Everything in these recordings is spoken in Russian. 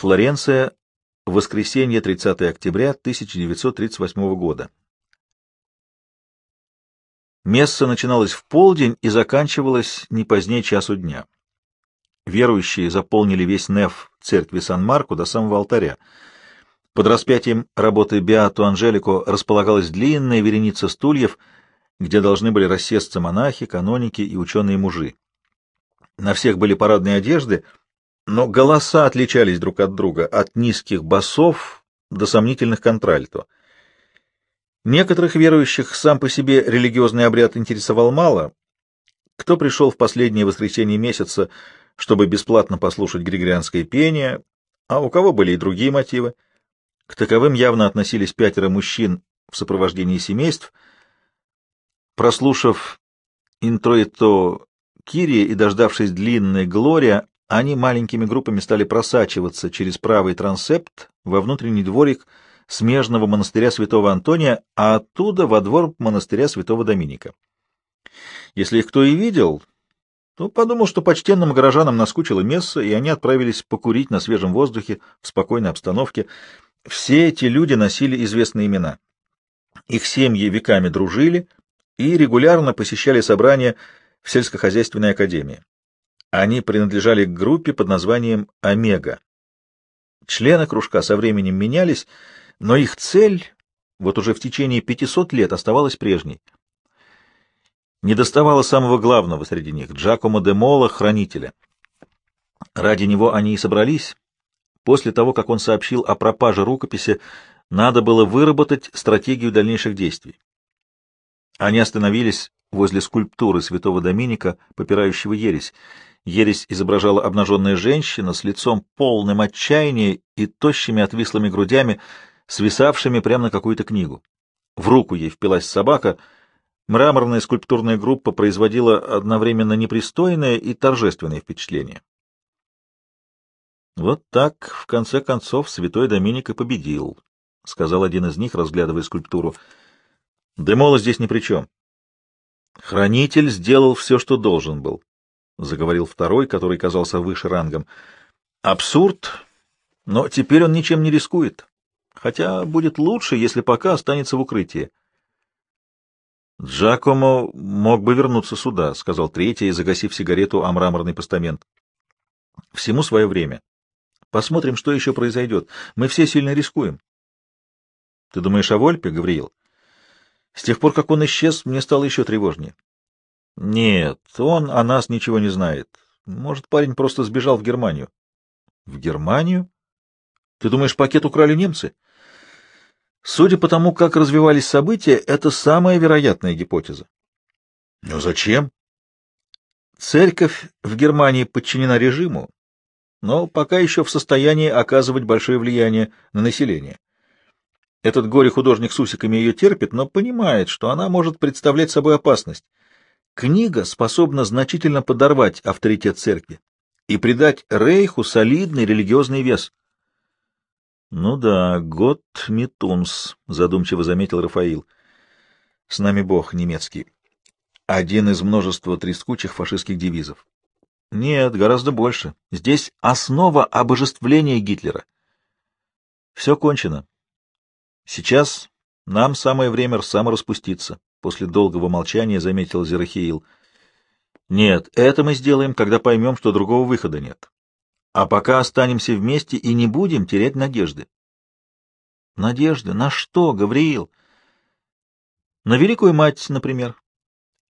Флоренция, воскресенье, 30 октября 1938 года. Месса начиналась в полдень и заканчивалась не позднее часу дня. Верующие заполнили весь неф церкви Сан-Марко до самого алтаря. Под распятием работы Беату Анжелико располагалась длинная вереница стульев, где должны были рассесться монахи, каноники и ученые-мужи. На всех были парадные одежды, но голоса отличались друг от друга, от низких басов до сомнительных контральто. Некоторых верующих сам по себе религиозный обряд интересовал мало. Кто пришел в последнее воскресенье месяца, чтобы бесплатно послушать григорианское пение, а у кого были и другие мотивы. К таковым явно относились пятеро мужчин в сопровождении семейств. Прослушав интроито Кирия и дождавшись длинной Глория, они маленькими группами стали просачиваться через правый трансепт во внутренний дворик смежного монастыря святого Антония, а оттуда во двор монастыря святого Доминика. Если их кто и видел, то подумал, что почтенным горожанам наскучило место, и они отправились покурить на свежем воздухе в спокойной обстановке. Все эти люди носили известные имена. Их семьи веками дружили и регулярно посещали собрания в сельскохозяйственной академии. Они принадлежали к группе под названием «Омега». Члены кружка со временем менялись, но их цель вот уже в течение 500 лет оставалась прежней. Не доставало самого главного среди них — Джакомо де Мола, хранителя. Ради него они и собрались. После того, как он сообщил о пропаже рукописи, надо было выработать стратегию дальнейших действий. Они остановились возле скульптуры святого Доминика, попирающего ересь. Ересь изображала обнаженная женщина с лицом полным отчаяния и тощими отвислыми грудями, свисавшими прямо на какую-то книгу. В руку ей впилась собака. Мраморная скульптурная группа производила одновременно непристойное и торжественное впечатление. «Вот так, в конце концов, святой Доминик и победил», — сказал один из них, разглядывая скульптуру. «Демола здесь ни при чем. Хранитель сделал все, что должен был, — заговорил второй, который казался выше рангом. Абсурд, но теперь он ничем не рискует. Хотя будет лучше, если пока останется в укрытии. Джакомо мог бы вернуться сюда, — сказал третий, загасив сигарету о мраморный постамент. Всему свое время. Посмотрим, что еще произойдет. Мы все сильно рискуем. Ты думаешь о Вольпе, Гавриил? С тех пор, как он исчез, мне стало еще тревожнее. Нет, он о нас ничего не знает. Может, парень просто сбежал в Германию. В Германию? Ты думаешь, пакет украли немцы? Судя по тому, как развивались события, это самая вероятная гипотеза. Но зачем? Церковь в Германии подчинена режиму, но пока еще в состоянии оказывать большое влияние на население. Этот горе-художник с усиками ее терпит, но понимает, что она может представлять собой опасность. Книга способна значительно подорвать авторитет церкви и придать Рейху солидный религиозный вес. — Ну да, год Митунс, — задумчиво заметил Рафаил. — С нами Бог немецкий. Один из множества трескучих фашистских девизов. Нет, гораздо больше. Здесь основа обожествления Гитлера. Все кончено. Сейчас нам самое время самораспуститься, — после долгого молчания заметил Зерахиил. Нет, это мы сделаем, когда поймем, что другого выхода нет. А пока останемся вместе и не будем терять надежды. Надежды? На что, Гавриил? На Великую Мать, например.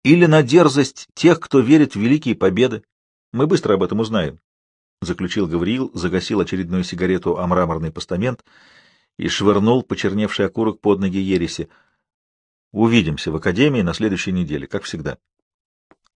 Или на дерзость тех, кто верит в великие победы. Мы быстро об этом узнаем. Заключил Гавриил, загасил очередную сигарету о мраморный постамент — и швырнул почерневший окурок под ноги Ереси. Увидимся в академии на следующей неделе, как всегда.